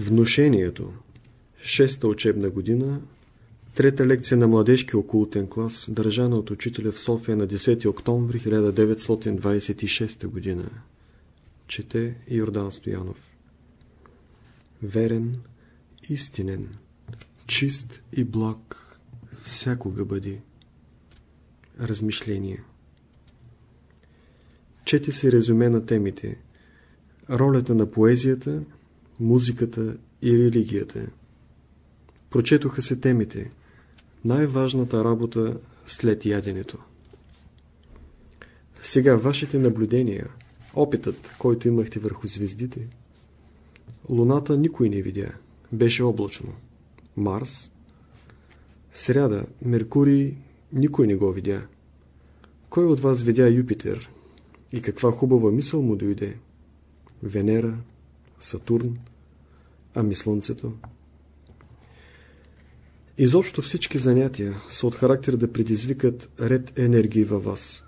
Внушението. Шеста учебна година. Трета лекция на младежки окултен клас, държана от учителя в София на 10 октомври 1926 година. Чете Йордан Стоянов. Верен, истинен, чист и благ, всякога бъди. Размишление. Чете се резюме на темите. Ролята на поезията – музиката и религията. Прочетоха се темите. Най-важната работа след яденето. Сега вашите наблюдения, опитът, който имахте върху звездите. Луната никой не видя. Беше облачно. Марс. Сряда, Меркурий, никой не го видя. Кой от вас видя Юпитер? И каква хубава мисъл му дойде? Венера, Сатурн, ами Слънцето? Изобщо всички занятия са от характер да предизвикат ред енергии във вас.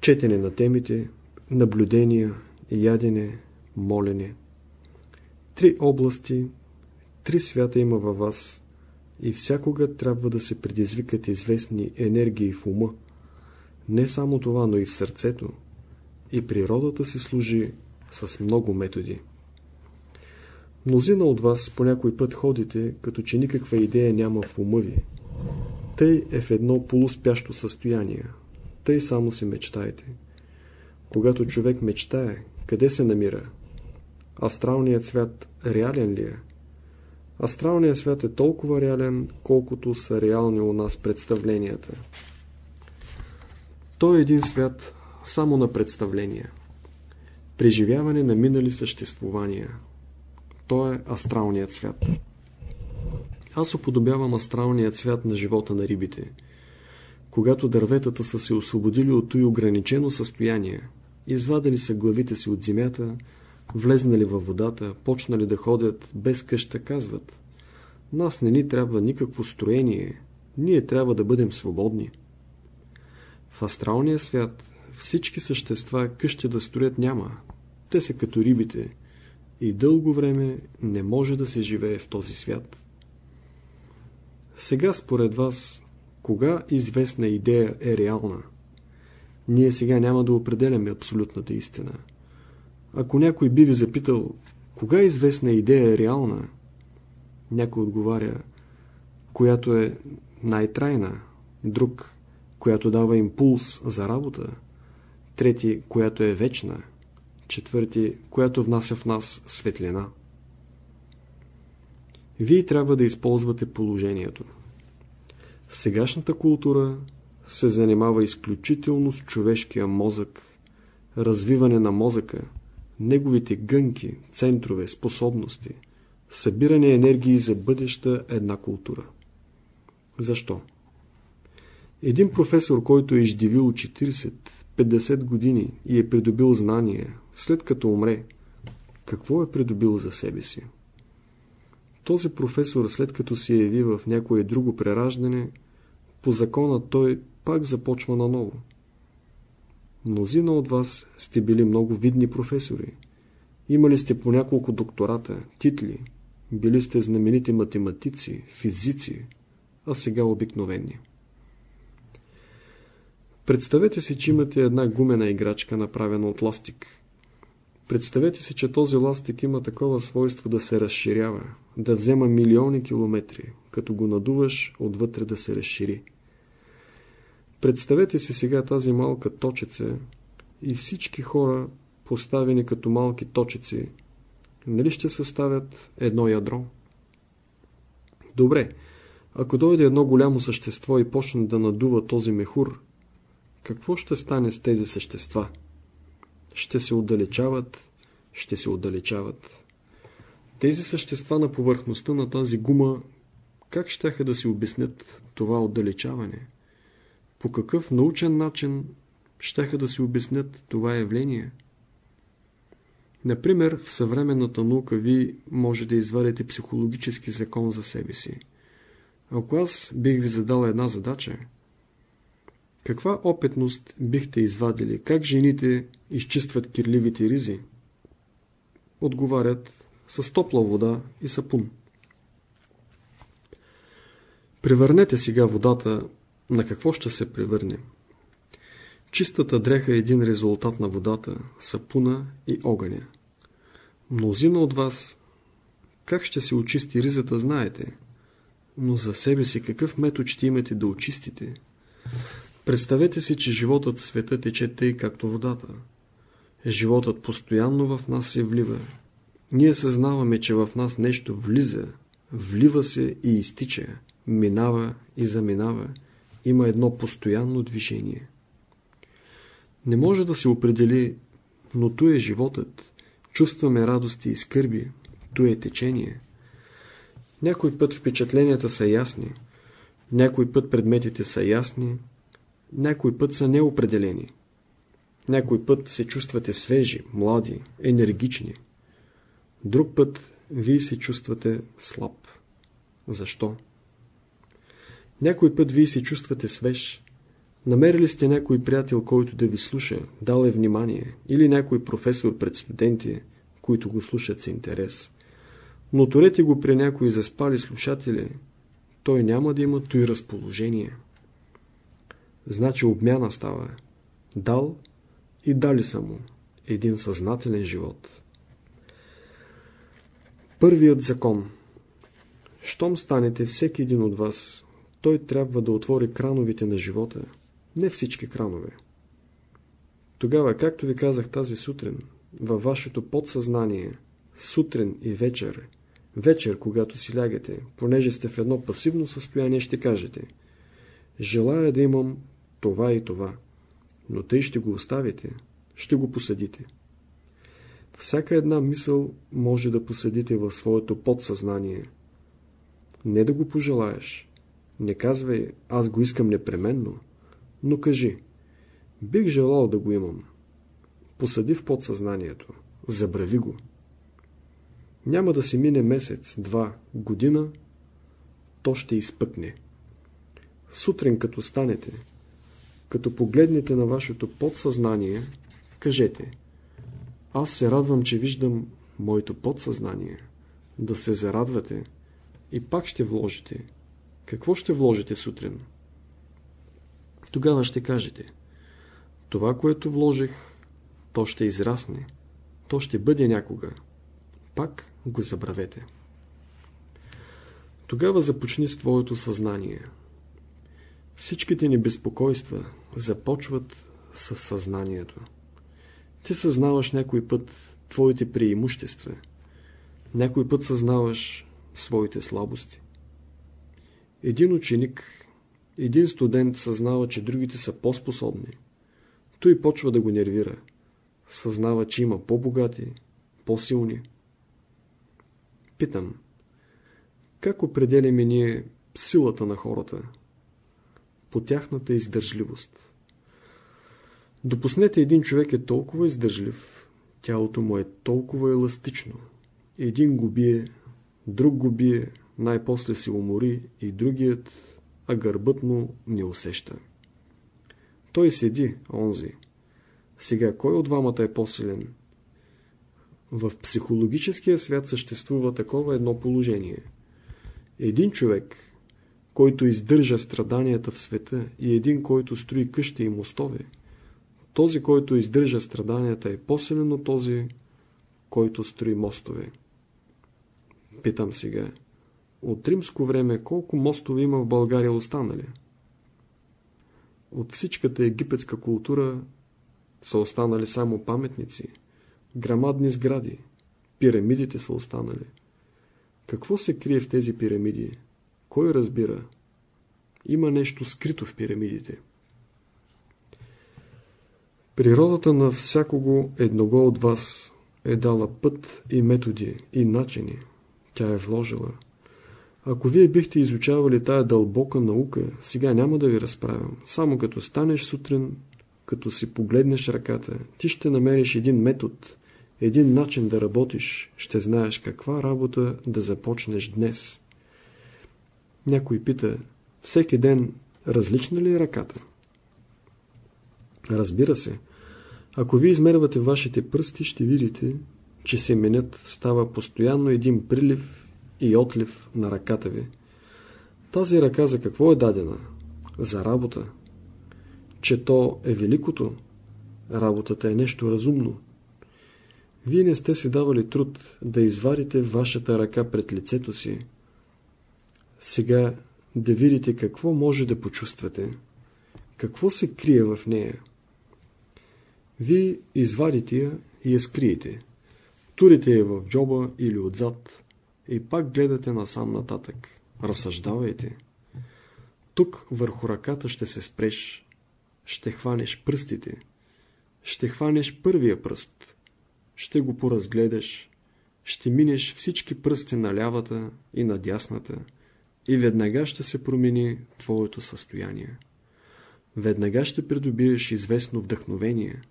Четене на темите, наблюдения, ядене, молене. Три области, три свята има във вас и всякога трябва да се предизвикат известни енергии в ума. Не само това, но и в сърцето. И природата се служи с много методи. Мнозина от вас по някой път ходите, като че никаква идея няма в ума ви. Тъй е в едно полуспящо състояние. Тъй само си мечтаете. Когато човек мечтае, къде се намира? Астралният свят реален ли е? Астралният свят е толкова реален, колкото са реални у нас представленията. Той е един свят само на представления. Преживяване на минали съществувания – то е астралният свят. Аз уподобявам астралният свят на живота на рибите. Когато дърветата са се освободили от той ограничено състояние, извадили са главите си от земята, влезнали във водата, почнали да ходят без къща, казват Нас не ни трябва никакво строение, ние трябва да бъдем свободни. В астралния свят всички същества къщи да строят няма. Те са като рибите, и дълго време не може да се живее в този свят. Сега според вас, кога известна идея е реална? Ние сега няма да определяме абсолютната истина. Ако някой би ви запитал, кога известна идея е реална, някой отговаря, която е най-трайна, друг, която дава импулс за работа, трети, която е вечна – четвърти, която внася в нас светлина. Вие трябва да използвате положението. Сегашната култура се занимава изключително с човешкия мозък, развиване на мозъка, неговите гънки, центрове, способности, събиране енергии за бъдеща една култура. Защо? Един професор, който е издивил 40-50 години и е придобил знания, след като умре, какво е придобил за себе си? Този професор, след като се яви в някое друго прераждане, по закона той пак започва наново. Мнозина от вас сте били много видни професори. Имали сте по няколко доктората, титли, били сте знаменити математици, физици, а сега обикновени. Представете си, че имате една гумена играчка, направена от ластик – Представете си, че този ластик има такова свойство да се разширява, да взема милиони километри, като го надуваш отвътре да се разшири. Представете си сега тази малка точица и всички хора, поставени като малки точици, нали ще съставят едно ядро? Добре, ако дойде едно голямо същество и почне да надува този мехур, какво ще стане с тези същества? ще се отдалечават, ще се отдалечават. Тези същества на повърхността на тази гума, как щяха да си обяснят това отдалечаване? По какъв научен начин щяха да си обяснят това явление? Например, в съвременната наука ви може да извадите психологически закон за себе си. Ако аз бих ви задал една задача, каква опитност бихте извадили? Как жените изчистват кирливите ризи? Отговарят с топла вода и сапун. Превърнете сега водата на какво ще се превърне. Чистата дреха е един резултат на водата, сапуна и огъня. Мнозина от вас как ще се очисти ризата, знаете. Но за себе си какъв метод ще имате да очистите? Представете си, че животът в света тече тъй, както водата. Животът постоянно в нас се влива. Ние съзнаваме, че в нас нещо влиза, влива се и изтича, минава и заминава. Има едно постоянно движение. Не може да се определи, но то е животът. Чувстваме радости и скърби, то е течение. Някой път впечатленията са ясни, някой път предметите са ясни, някой път са неопределени. Някой път се чувствате свежи, млади, енергични. Друг път вие се чувствате слаб. Защо? Някой път вие се чувствате свеж. Намерили сте някой приятел, който да ви слуша, дал е внимание, или някой професор пред студенти, които го слушат с интерес. Но торете го при някои заспали слушатели, той няма да има той разположение. Значи обмяна става. Дал и дали са му един съзнателен живот. Първият закон. Щом станете всеки един от вас, той трябва да отвори крановите на живота, не всички кранове. Тогава, както ви казах тази сутрин, във вашето подсъзнание, сутрин и вечер, вечер, когато си лягате, понеже сте в едно пасивно състояние, ще кажете Желая да имам това и това, но тъй ще го оставите, ще го посадите. Всяка една мисъл може да посадите в своето подсъзнание. Не да го пожелаеш. Не казвай, аз го искам непременно, но кажи, бих желал да го имам. Посади в подсъзнанието. Забрави го. Няма да си мине месец, два, година, то ще изпъкне. Сутрин като станете, като погледнете на вашето подсъзнание, кажете Аз се радвам, че виждам моето подсъзнание. Да се зарадвате и пак ще вложите. Какво ще вложите сутрин? Тогава ще кажете Това, което вложих, то ще израсне. То ще бъде някога. Пак го забравете. Тогава започни с твоето съзнание. Всичките ни безпокойства започват с съзнанието. Ти съзнаваш някой път твоите преимущества. Някой път съзнаваш своите слабости. Един ученик, един студент съзнава, че другите са по-способни. Той почва да го нервира. Съзнава, че има по-богати, по-силни. Питам, как определяме ние силата на хората? По тяхната издържливост. Допуснете един човек е толкова издържлив, тялото му е толкова еластично. Един го бие, друг го бие, най-после се умори и другият, а гърбът му не усеща. Той седи, онзи. Сега, кой от двамата е по-силен? В психологическия свят съществува такова едно положение. Един човек, който издържа страданията в света и един, който строи къщи и мостове, този, който издържа страданията е по-силен от този, който строи мостове. Питам сега, от римско време колко мостове има в България останали? От всичката египетска култура са останали само паметници – грамадни сгради. Пирамидите са останали. Какво се крие в тези пирамиди? Кой разбира? Има нещо скрито в пирамидите. Природата на всякого едного от вас е дала път и методи и начини. Тя е вложила. Ако вие бихте изучавали тая дълбока наука, сега няма да ви разправям. Само като станеш сутрин, като си погледнеш ръката, ти ще намериш един метод, един начин да работиш, ще знаеш каква работа да започнеш днес. Някой пита, всеки ден различна ли е ръката? Разбира се, ако ви измервате вашите пръсти, ще видите, че семенят става постоянно един прилив и отлив на ръката ви. Тази ръка за какво е дадена? За работа. Че то е великото. Работата е нещо разумно. Вие не сте си давали труд да изварите вашата ръка пред лицето си. Сега да видите какво може да почувствате. Какво се крие в нея. Вие извадите я и я скриете. Турите я в джоба или отзад и пак гледате насам нататък. Разсъждавайте. Тук върху ръката ще се спреш. Ще хванеш пръстите. Ще хванеш първия пръст. Ще го поразгледаш. Ще минеш всички пръсти на лявата и на дясната и веднага ще се промени твоето състояние. Веднага ще придобиеш известно вдъхновение.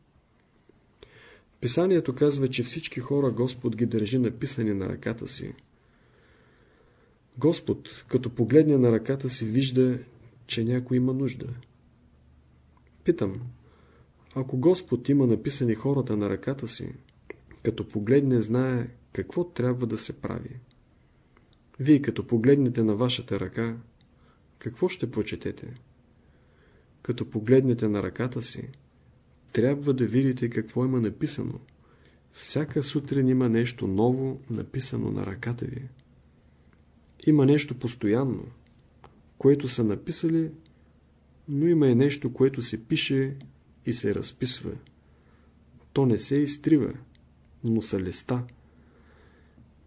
Писанието казва, че всички хора Господ ги държи написани на ръката си. Господ, като погледне на ръката си, вижда, че някой има нужда. Питам, ако Господ има написани хората на ръката си, като погледне, знае какво трябва да се прави. Вие като погледнете на вашата ръка, какво ще прочетете? Като погледнете на ръката си, трябва да видите какво има написано. Всяка сутрин има нещо ново написано на ръката ви. Има нещо постоянно, което са написали, но има и нещо, което се пише и се разписва. То не се изтрива, но са листа.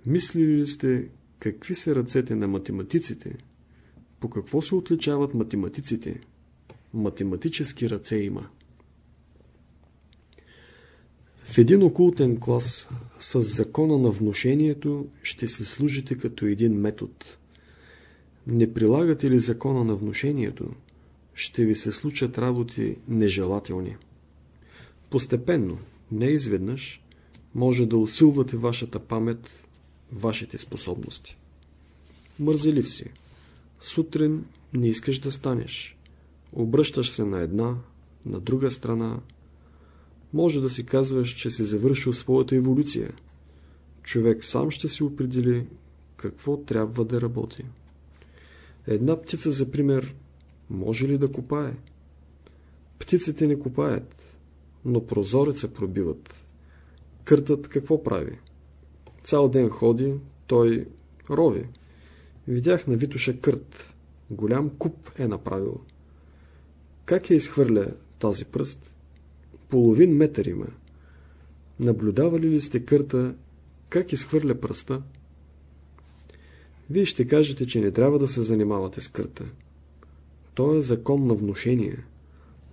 Мислили ли сте какви са ръцете на математиците? По какво се отличават математиците? Математически ръце има. В един окултен клас с закона на внушението ще се служите като един метод. Не прилагате ли закона на внушението, ще ви се случат работи нежелателни. Постепенно, не изведнъж, може да усилвате вашата памет, вашите способности. Мързелив си. Сутрин не искаш да станеш. Обръщаш се на една, на друга страна, може да си казваш, че си завършил своята еволюция. Човек сам ще си определи какво трябва да работи. Една птица, за пример, може ли да копае? Птиците не копаят, но прозореца пробиват. Къртът какво прави? Цял ден ходи, той рови. Видях на Витуша кърт. Голям куп е направил. Как я изхвърля тази пръст? половин метър има. Наблюдавали ли сте кърта как изхвърля пръста? Вие ще кажете, че не трябва да се занимавате с кърта. То е закон на внушение.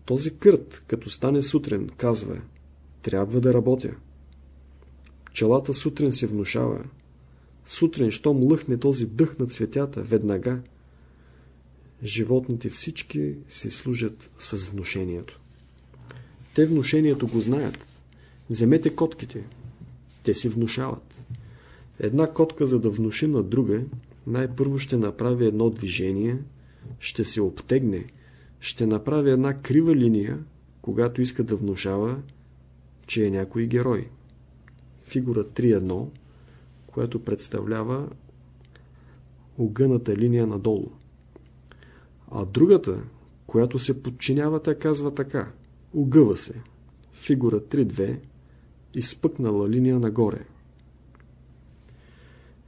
Този кърт, като стане сутрин, казва Трябва да работя. Пчелата сутрин се внушава. Сутрин, щом лъхне този дъх на цветята, веднага. Животните всички се служат с внушението. Те внушението го знаят. Вземете котките. Те си внушават. Една котка, за да внуши на друга, най-първо ще направи едно движение, ще се обтегне, ще направи една крива линия, когато иска да внушава, че е някой герой. Фигура 3.1, която представлява огъната линия надолу. А другата, която се подчинява, тя казва така. Огъва се. Фигура 3-2. Изпъкнала линия нагоре.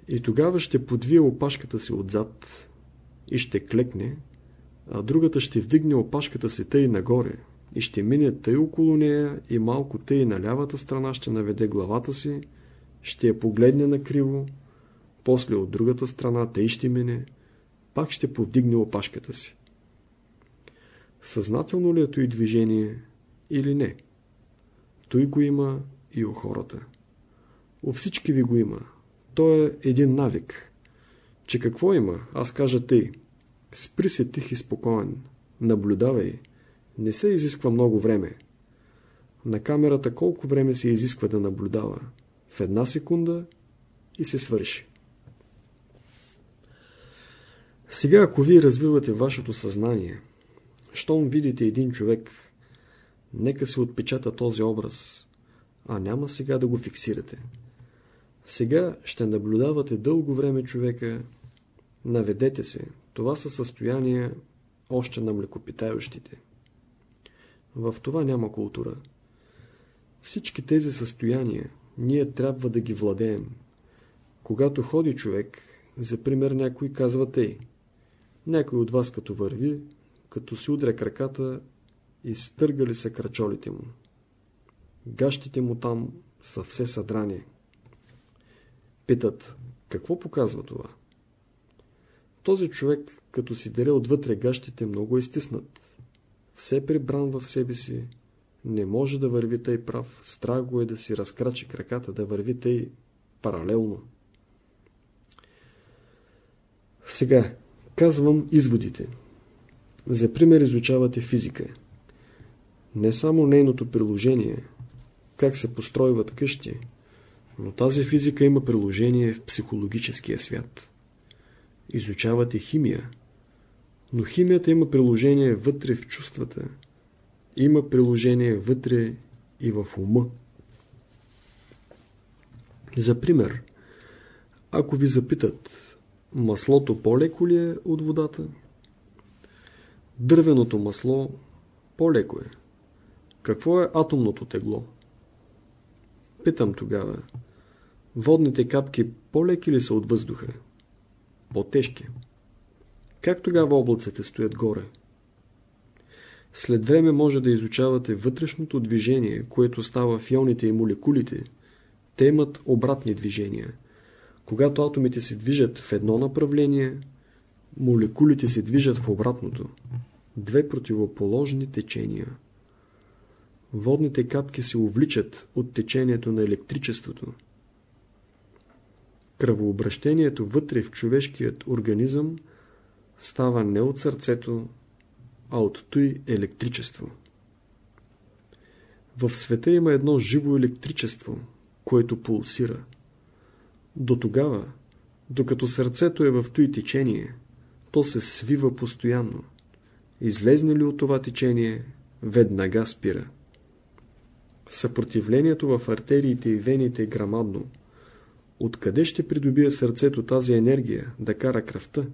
И тогава ще подвие опашката си отзад и ще клекне, а другата ще вдигне опашката си тъй нагоре и ще мине тъй около нея и малко тъй на лявата страна ще наведе главата си, ще я погледне накриво, после от другата страна тъй ще мине, пак ще повдигне опашката си. Съзнателно ли е и движение или не. Той го има и у хората. У всички ви го има. То е един навик. Че какво има? Аз кажа тъй. Спри се тих и спокоен. Наблюдавай. Не се изисква много време. На камерата колко време се изисква да наблюдава? В една секунда и се свърши. Сега, ако вие развивате вашето съзнание, щом видите един човек, Нека се отпечата този образ, а няма сега да го фиксирате. Сега ще наблюдавате дълго време човека. Наведете се. Това са състояния още на млекопитающите. В това няма култура. Всички тези състояния ние трябва да ги владеем. Когато ходи човек, за пример някой казва тъй. Някой от вас като върви, като си удря краката, изтъргали са крачолите му. Гащите му там са все съдрани. Питат, какво показва това? Този човек, като си дере отвътре гащите, много е стиснат. Все прибран в себе си, не може да върви тъй прав, страх го е да си разкрачи краката, да върви тъй паралелно. Сега, казвам изводите. За пример изучавате физика. Не само нейното приложение, как се постройват къщи, но тази физика има приложение в психологическия свят. Изучавате химия, но химията има приложение вътре в чувствата, има приложение вътре и в ума. За пример, ако ви запитат, маслото по-леко ли е от водата? Дървеното масло по-леко е. Какво е атомното тегло? Питам тогава, водните капки по-леки ли са от въздуха? По-тежки. Как тогава облаците стоят горе? След време може да изучавате вътрешното движение, което става в ионите и молекулите. Те имат обратни движения. Когато атомите се движат в едно направление, молекулите се движат в обратното. Две противоположни течения. Водните капки се увличат от течението на електричеството. Кръвообращението вътре в човешкият организъм става не от сърцето, а от той електричество. В света има едно живо електричество, което пулсира. До тогава, докато сърцето е в той течение, то се свива постоянно. Излезне ли от това течение, веднага спира. Съпротивлението в артериите и вените е грамадно. Откъде ще придобие сърцето тази енергия да кара кръвта?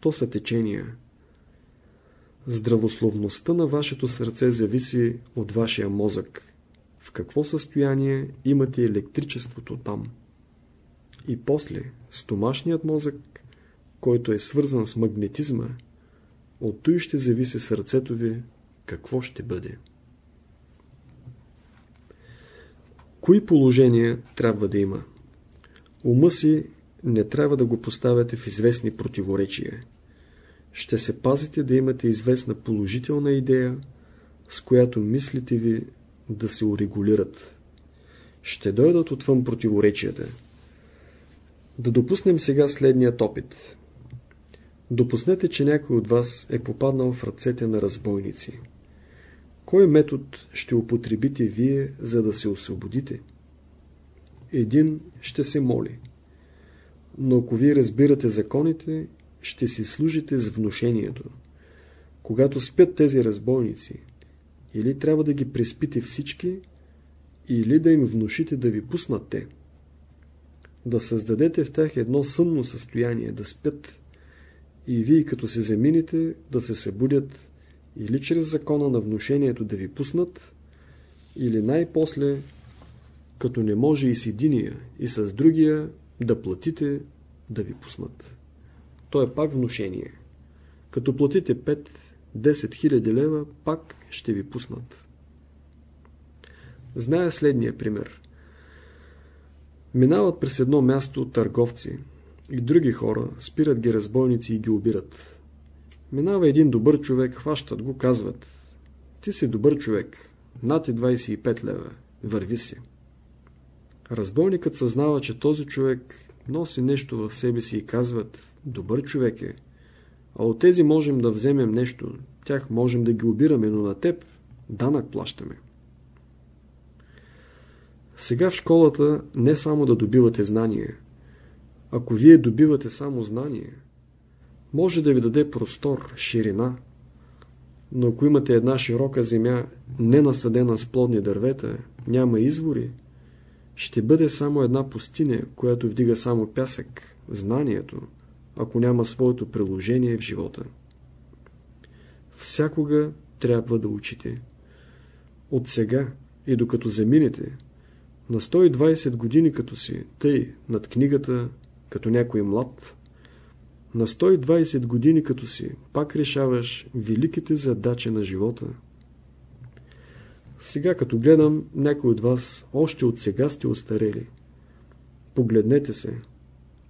То са течения. Здравословността на вашето сърце зависи от вашия мозък. В какво състояние имате електричеството там? И после, стомашният мозък, който е свързан с магнетизма, от той ще зависи сърцето ви какво ще бъде. Кои положения трябва да има? Ума си не трябва да го поставяте в известни противоречия. Ще се пазите да имате известна положителна идея, с която мислите ви да се урегулират. Ще дойдат отвън противоречията. Да допуснем сега следният опит. Допуснете, че някой от вас е попаднал в ръцете на разбойници. Кой метод ще употребите вие, за да се освободите? Един ще се моли. Но ако вие разбирате законите, ще си служите с внушението. Когато спят тези разбойници, или трябва да ги преспите всички, или да им внушите да ви пуснат те. Да създадете в тях едно съмно състояние, да спят, и вие като се замините, да се събудят или чрез закона на внушението да ви пуснат, или най-после, като не може и с единия, и с другия, да платите да ви пуснат. То е пак внушение. Като платите 5-10 хиляди лева, пак ще ви пуснат. Зная следния пример. Минават през едно място търговци и други хора, спират ги разбойници и ги убират. Минава един добър човек, хващат го, казват Ти си добър човек, над 25 лева, върви си. Разбойникът съзнава, че този човек носи нещо в себе си и казват Добър човек е. А от тези можем да вземем нещо, тях можем да ги обираме, но на теб данък плащаме. Сега в школата не само да добивате знание. Ако вие добивате само знание, може да ви даде простор, ширина, но ако имате една широка земя, не насъдена с плодни дървета, няма извори, ще бъде само една пустиня, която вдига само пясък, знанието, ако няма своето приложение в живота. Всякога трябва да учите. От сега и докато заминете, на 120 години като си, тъй над книгата, като някой млад, на 120 години като си, пак решаваш великите задачи на живота. Сега като гледам, някой от вас още от сега сте остарели. Погледнете се.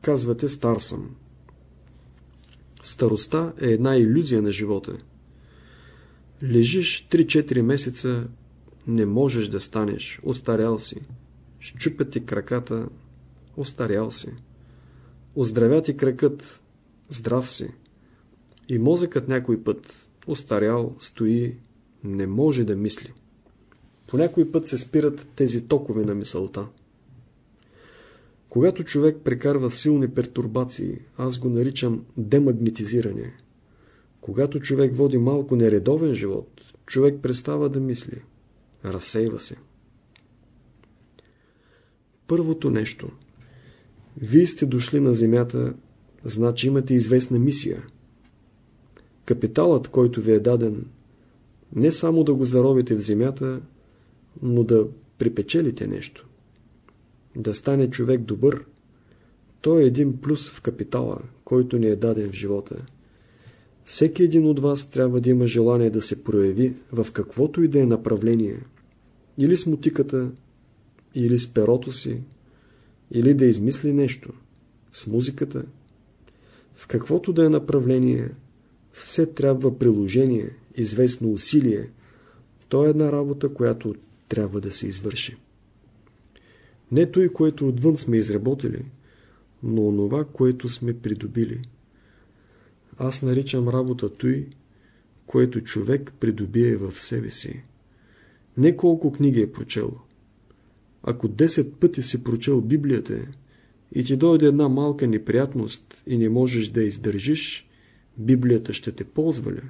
Казвате стар съм. Старостта е една иллюзия на живота. Лежиш 3-4 месеца, не можеш да станеш, остарял си. Щупят ти краката, остарял си. Оздравя ти кракът, здрав си. И мозъкът някой път, остарял, стои, не може да мисли. По някой път се спират тези токове на мисълта. Когато човек прекарва силни пертурбации, аз го наричам демагнетизиране. Когато човек води малко нередовен живот, човек престава да мисли. Разсейва се. Първото нещо. Вие сте дошли на земята, значи имате известна мисия. Капиталът, който ви е даден, не само да го заровите в земята, но да припечелите нещо. Да стане човек добър, то е един плюс в капитала, който ни е даден в живота. Всеки един от вас трябва да има желание да се прояви в каквото и да е направление. Или с мутиката, или с перото си, или да измисли нещо, с музиката. В каквото да е направление, все трябва приложение, известно усилие. То е една работа, която трябва да се извърши. Не той, което отвън сме изработили, но онова, което сме придобили. Аз наричам работа той, което човек придобие в себе си. Не колко книги е прочел. Ако 10 пъти си прочел Библията и ти дойде една малка неприятност и не можеш да издържиш, Библията ще те ползва ли?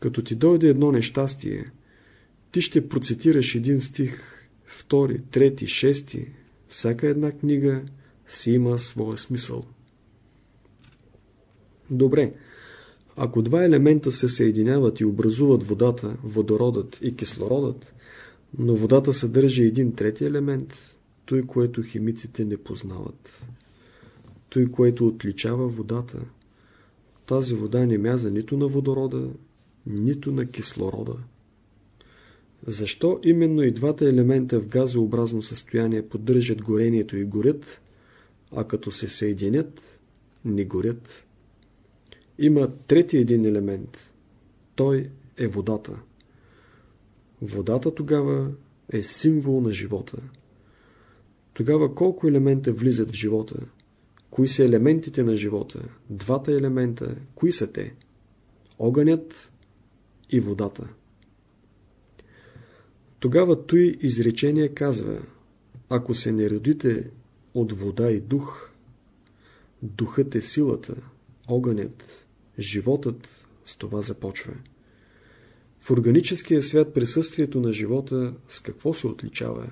Като ти дойде едно нещастие, ти ще процитираш един стих, втори, трети, шести. Всяка една книга си има своя смисъл. Добре, ако два елемента се съединяват и образуват водата, водородът и кислородът, но водата съдържа един трети елемент, той, което химиците не познават. Той, което отличава водата. Тази вода не мяза нито на водорода, нито на кислорода. Защо именно и двата елемента в газообразно състояние поддържат горението и горят, а като се съединят, не горят? Има трети един елемент. Той е водата. Водата тогава е символ на живота. Тогава колко елемента влизат в живота? Кои са елементите на живота? Двата елемента, кои са те? Огънят и водата. Тогава той изречение казва, ако се не родите от вода и дух, духът е силата, огънят, животът с това започва. В органическия свят присъствието на живота с какво се отличава?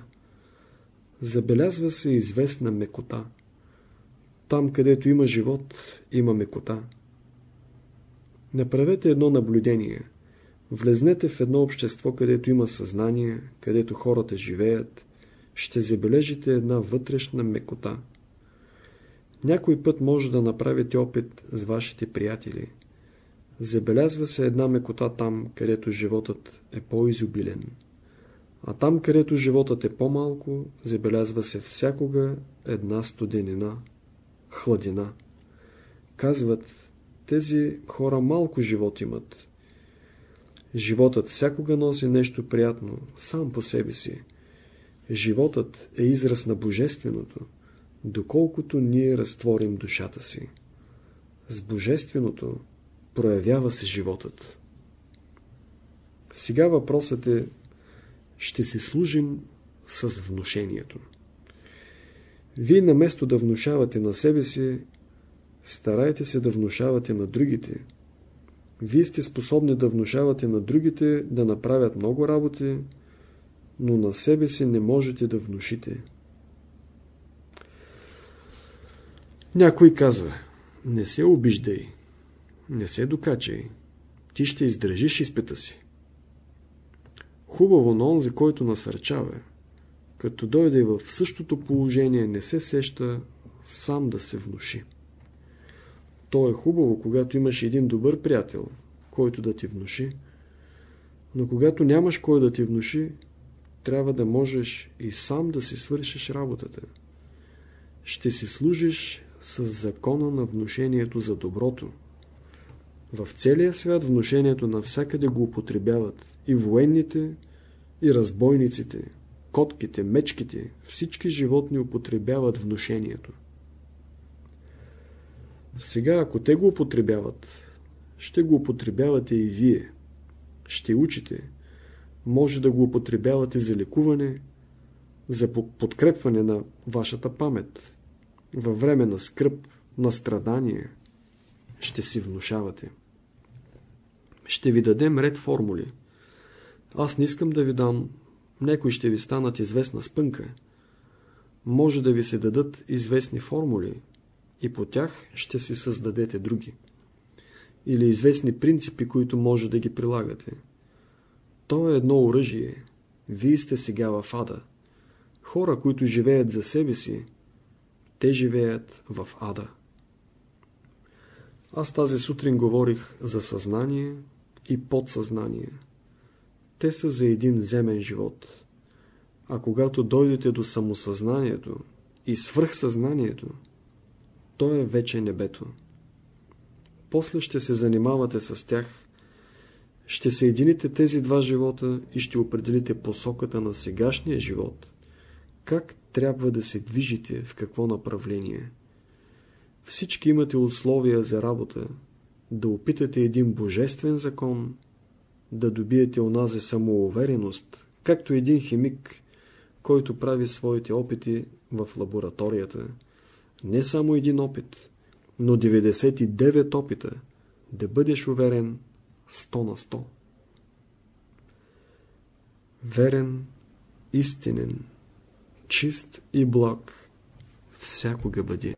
Забелязва се известна мекота. Там, където има живот, има мекота. Направете едно наблюдение – Влезнете в едно общество, където има съзнание, където хората живеят, ще забележите една вътрешна мекота. Някой път може да направите опит с вашите приятели. Забелязва се една мекота там, където животът е по-изобилен. А там, където животът е по-малко, забелязва се всякога една студенина, хладина. Казват, тези хора малко живот имат, Животът всякога носи нещо приятно, сам по себе си. Животът е израз на Божественото, доколкото ние разтворим душата си. С Божественото проявява се животът. Сега въпросът е, ще си служим с внушението. Вие наместо да внушавате на себе си, старайте се да внушавате на другите – вие сте способни да внушавате на другите да направят много работи, но на себе си не можете да внушите. Някой казва, не се обиждай, не се докачай, ти ще издържиш изпита си. Хубаво на онзи, който насърчава, като дойде в същото положение, не се сеща сам да се внуши. То е хубаво, когато имаш един добър приятел, който да ти внуши, но когато нямаш кой да ти внуши, трябва да можеш и сам да си свършиш работата. Ще си служиш с закона на внушението за доброто. В целия свят внушението навсякъде го употребяват и военните, и разбойниците, котките, мечките, всички животни употребяват внушението. Сега, ако те го употребяват, ще го употребявате и вие. Ще учите. Може да го употребявате за лекуване, за подкрепване на вашата памет. Във време на скръп, на страдание, ще си внушавате. Ще ви дадем ред формули. Аз не искам да ви дам, някои ще ви станат известна спънка. Може да ви се дадат известни формули и по тях ще си създадете други. Или известни принципи, които може да ги прилагате. То е едно оръжие. Вие сте сега в ада. Хора, които живеят за себе си, те живеят в ада. Аз тази сутрин говорих за съзнание и подсъзнание. Те са за един земен живот. А когато дойдете до самосъзнанието и свръхсъзнанието, то е вече небето. После ще се занимавате с тях, ще съедините тези два живота и ще определите посоката на сегашния живот, как трябва да се движите, в какво направление. Всички имате условия за работа, да опитате един божествен закон, да добиете онази самоувереност, както един химик, който прави своите опити в лабораторията. Не само един опит, но 99 опита, да бъдеш уверен 100 на 100. Верен, истинен, чист и благ всякога бъде.